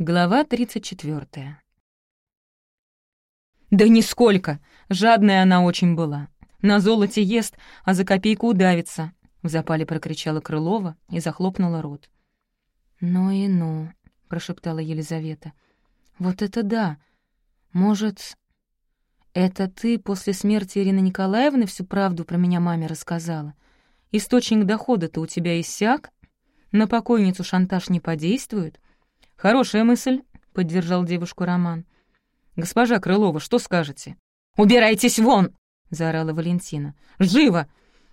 Глава 34. «Да нисколько! Жадная она очень была. На золоте ест, а за копейку удавится!» — в запале прокричала Крылова и захлопнула рот. «Ну и ну!» — прошептала Елизавета. «Вот это да! Может, это ты после смерти Ирины Николаевны всю правду про меня маме рассказала? Источник дохода-то у тебя иссяк? На покойницу шантаж не подействует?» «Хорошая мысль», — поддержал девушку Роман. «Госпожа Крылова, что скажете?» «Убирайтесь вон!» — заорала Валентина. «Живо!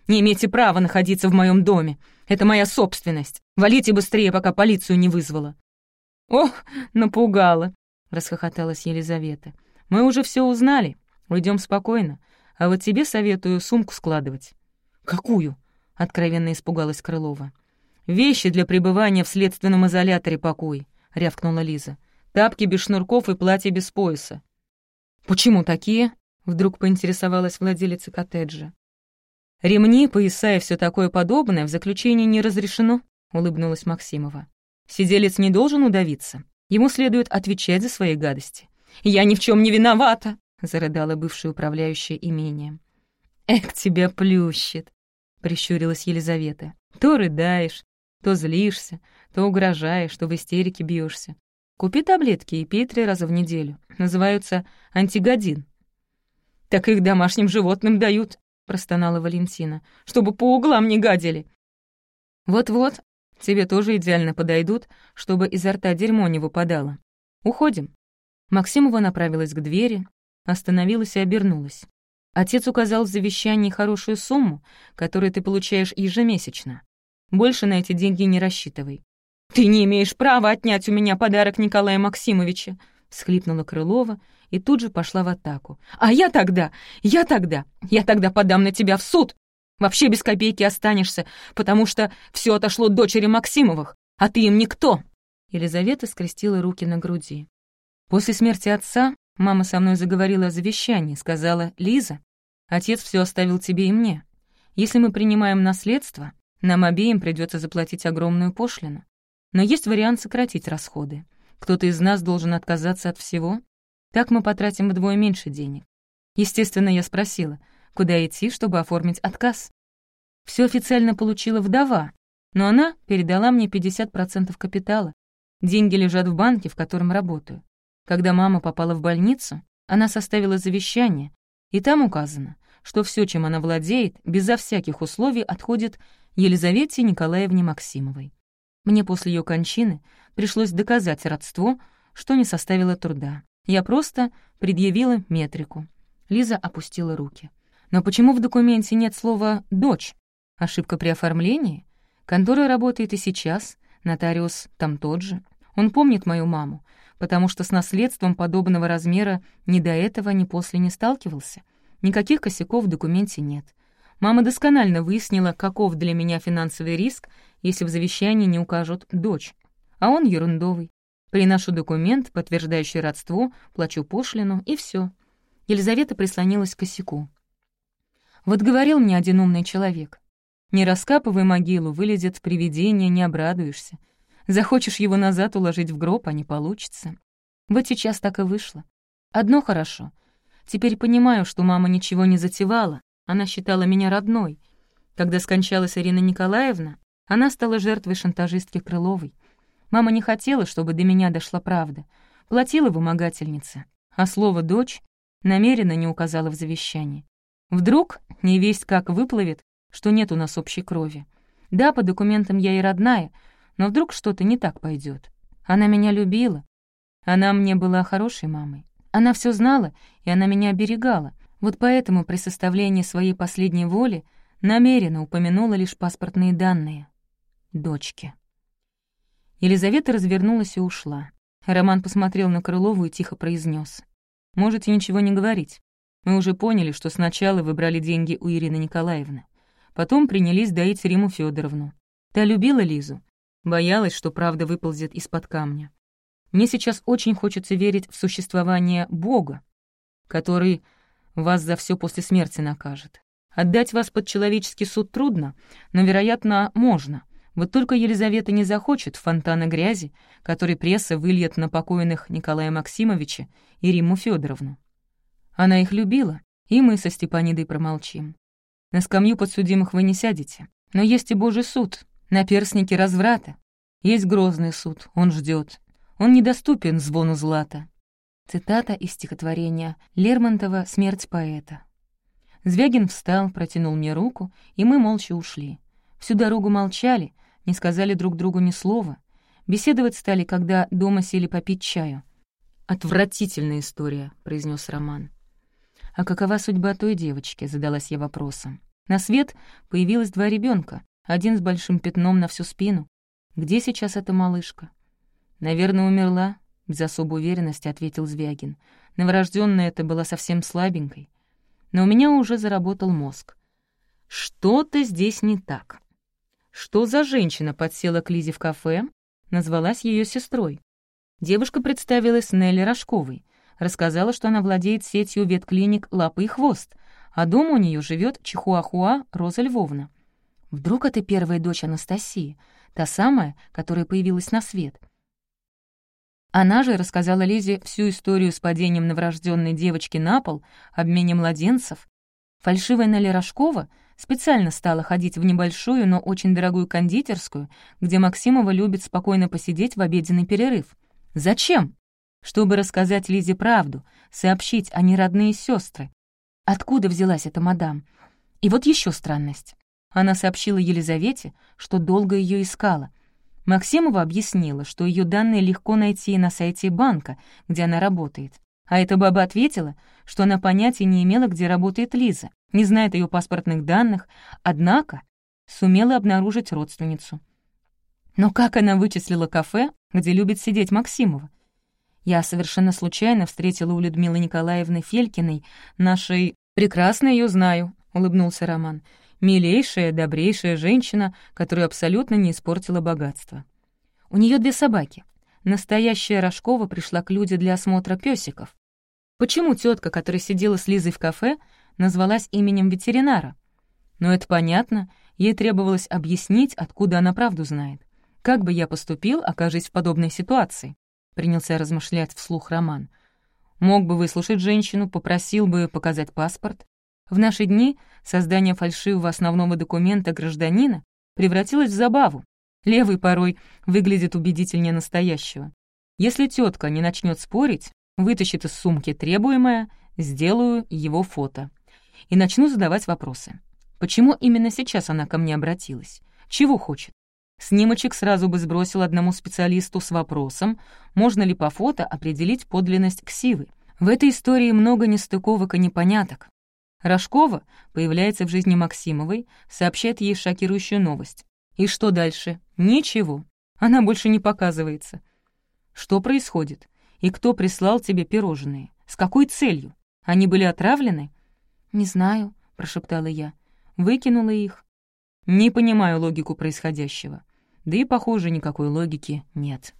Не имеете права находиться в моем доме. Это моя собственность. Валите быстрее, пока полицию не вызвала». «Ох, напугала!» — расхохоталась Елизавета. «Мы уже все узнали. Уйдем спокойно. А вот тебе советую сумку складывать». «Какую?» — откровенно испугалась Крылова. «Вещи для пребывания в следственном изоляторе покой. — рявкнула Лиза. «Тапки без шнурков и платье без пояса». «Почему такие?» — вдруг поинтересовалась владелица коттеджа. «Ремни, пояса и все такое подобное в заключении не разрешено», — улыбнулась Максимова. «Сиделец не должен удавиться. Ему следует отвечать за свои гадости». «Я ни в чем не виновата!» — зарыдала бывшая управляющая имением. «Эх, тебя плющит!» — прищурилась Елизавета. «То рыдаешь, то злишься, то угрожаешь, то в истерике бьешься. Купи таблетки и пей три раза в неделю. Называются антигодин. «Так их домашним животным дают», — простонала Валентина, «чтобы по углам не гадили». «Вот-вот, тебе тоже идеально подойдут, чтобы изо рта дерьмо не выпадало. Уходим». Максимова направилась к двери, остановилась и обернулась. Отец указал в завещании хорошую сумму, которую ты получаешь ежемесячно. Больше на эти деньги не рассчитывай. «Ты не имеешь права отнять у меня подарок Николая Максимовича!» — всхлипнула Крылова и тут же пошла в атаку. «А я тогда, я тогда, я тогда подам на тебя в суд! Вообще без копейки останешься, потому что все отошло дочери Максимовых, а ты им никто!» Елизавета скрестила руки на груди. После смерти отца мама со мной заговорила о завещании, сказала, «Лиза, отец все оставил тебе и мне. Если мы принимаем наследство, нам обеим придется заплатить огромную пошлину. Но есть вариант сократить расходы. Кто-то из нас должен отказаться от всего. Так мы потратим вдвое меньше денег. Естественно, я спросила, куда идти, чтобы оформить отказ. Все официально получила вдова, но она передала мне 50% капитала. Деньги лежат в банке, в котором работаю. Когда мама попала в больницу, она составила завещание, и там указано, что все, чем она владеет, безо всяких условий отходит Елизавете Николаевне Максимовой. Мне после ее кончины пришлось доказать родство, что не составило труда. Я просто предъявила метрику. Лиза опустила руки. Но почему в документе нет слова «дочь»? Ошибка при оформлении? Контора работает и сейчас, нотариус там тот же. Он помнит мою маму, потому что с наследством подобного размера ни до этого, ни после не сталкивался. Никаких косяков в документе нет. Мама досконально выяснила, каков для меня финансовый риск, если в завещании не укажут «дочь». А он ерундовый. Приношу документ, подтверждающий родство, плачу пошлину, и все. Елизавета прислонилась к косяку. Вот говорил мне один умный человек. Не раскапывай могилу, вылезет привидение, не обрадуешься. Захочешь его назад уложить в гроб, а не получится. Вот сейчас так и вышло. Одно хорошо. Теперь понимаю, что мама ничего не затевала, она считала меня родной. Когда скончалась Ирина Николаевна, она стала жертвой шантажистки Крыловой. Мама не хотела, чтобы до меня дошла правда. Платила вымогательница, а слово «дочь» намеренно не указала в завещании. Вдруг, не весть как выплывет, что нет у нас общей крови. Да, по документам я и родная, но вдруг что-то не так пойдет. Она меня любила. Она мне была хорошей мамой. Она все знала, и она меня оберегала — вот поэтому при составлении своей последней воли намеренно упомянула лишь паспортные данные. Дочки. Елизавета развернулась и ушла. Роман посмотрел на Крылову и тихо произнес: «Можете ничего не говорить. Мы уже поняли, что сначала выбрали деньги у Ирины Николаевны. Потом принялись доить Риму Федоровну. Та любила Лизу. Боялась, что правда выползет из-под камня. Мне сейчас очень хочется верить в существование Бога, который вас за все после смерти накажет. Отдать вас под человеческий суд трудно, но, вероятно, можно. Вот только Елизавета не захочет фонтана грязи, который пресса выльет на покойных Николая Максимовича и Римму Федоровну. Она их любила, и мы со Степанидой промолчим. На скамью подсудимых вы не сядете, но есть и Божий суд, наперстники разврата. Есть грозный суд, он ждет. Он недоступен звону злата. Цитата из стихотворения Лермонтова «Смерть поэта». Звягин встал, протянул мне руку, и мы молча ушли. Всю дорогу молчали, не сказали друг другу ни слова. Беседовать стали, когда дома сели попить чаю. «Отвратительная история», — произнес Роман. «А какова судьба той девочки?» — задалась я вопросом. На свет появилось два ребенка, один с большим пятном на всю спину. Где сейчас эта малышка? «Наверное, умерла», — без особой уверенности ответил Звягин. Новорожденная это была совсем слабенькой. Но у меня уже заработал мозг. Что-то здесь не так. Что за женщина подсела к Лизе в кафе, назвалась ее сестрой. Девушка представилась Нелли Рожковой, рассказала, что она владеет сетью ветклиник «Лапы и хвост», а дома у нее живет Чихуахуа Роза Львовна. Вдруг это первая дочь Анастасии, та самая, которая появилась на свет. Она же рассказала Лизе всю историю с падением новорожденной девочки на пол, обмене младенцев. Фальшивая Нелли Рожкова — Специально стала ходить в небольшую, но очень дорогую кондитерскую, где Максимова любит спокойно посидеть в обеденный перерыв. Зачем? Чтобы рассказать Лизе правду, сообщить, о не родные сестры. Откуда взялась эта мадам? И вот еще странность. Она сообщила Елизавете, что долго ее искала. Максимова объяснила, что ее данные легко найти на сайте банка, где она работает. А эта баба ответила, что она понятия не имела, где работает Лиза, не знает ее паспортных данных, однако сумела обнаружить родственницу. Но как она вычислила кафе, где любит сидеть Максимова? Я совершенно случайно встретила у Людмилы Николаевны Фелькиной, нашей «прекрасно ее знаю», — улыбнулся Роман, «милейшая, добрейшая женщина, которую абсолютно не испортила богатство. У нее две собаки — Настоящая Рожкова пришла к Люде для осмотра песиков. Почему тетка, которая сидела с Лизой в кафе, назвалась именем ветеринара? Но это понятно, ей требовалось объяснить, откуда она правду знает. Как бы я поступил, окажись в подобной ситуации? Принялся размышлять вслух Роман. Мог бы выслушать женщину, попросил бы показать паспорт. В наши дни создание фальшивого основного документа гражданина превратилось в забаву, Левый порой выглядит убедительнее настоящего. Если тетка не начнет спорить, вытащит из сумки требуемое, сделаю его фото. И начну задавать вопросы. Почему именно сейчас она ко мне обратилась? Чего хочет? Снимочек сразу бы сбросил одному специалисту с вопросом, можно ли по фото определить подлинность ксивы. В этой истории много нестыковок и непоняток. Рожкова появляется в жизни Максимовой, сообщает ей шокирующую новость. И что дальше? Ничего. Она больше не показывается. Что происходит? И кто прислал тебе пирожные? С какой целью? Они были отравлены? «Не знаю», — прошептала я. Выкинула их. Не понимаю логику происходящего. Да и, похоже, никакой логики нет.